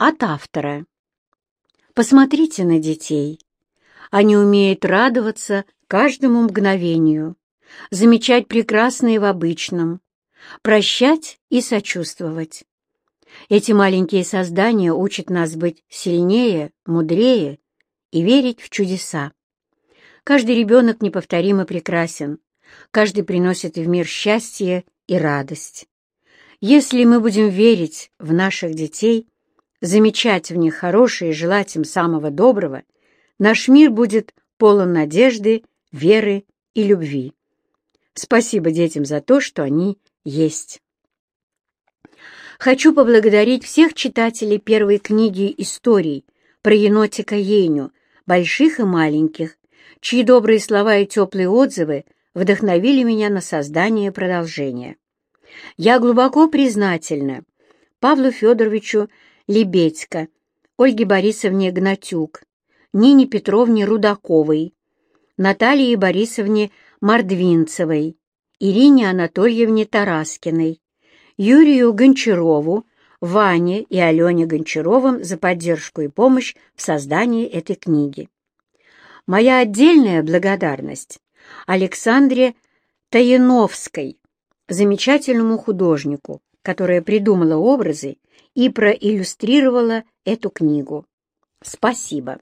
От автора. Посмотрите на детей. Они умеют радоваться каждому мгновению, замечать прекрасное в обычном, прощать и сочувствовать. Эти маленькие создания учат нас быть сильнее, мудрее и верить в чудеса. Каждый ребенок неповторимо прекрасен, каждый приносит в мир счастье и радость. Если мы будем верить в наших детей, замечать в них хорошее и желать им самого доброго, наш мир будет полон надежды, веры и любви. Спасибо детям за то, что они есть. Хочу поблагодарить всех читателей первой книги историй про енотика Еню, больших и маленьких, чьи добрые слова и теплые отзывы вдохновили меня на создание продолжения. Я глубоко признательна Павлу Федоровичу Лебедько, Ольге Борисовне Гнатюк, Нине Петровне Рудаковой, Наталье Борисовне Мордвинцевой, Ирине Анатольевне Тараскиной, Юрию Гончарову, Ване и Алене Гончаровым за поддержку и помощь в создании этой книги. Моя отдельная благодарность Александре Таяновской, замечательному художнику, которая придумала образы и проиллюстрировала эту книгу. Спасибо.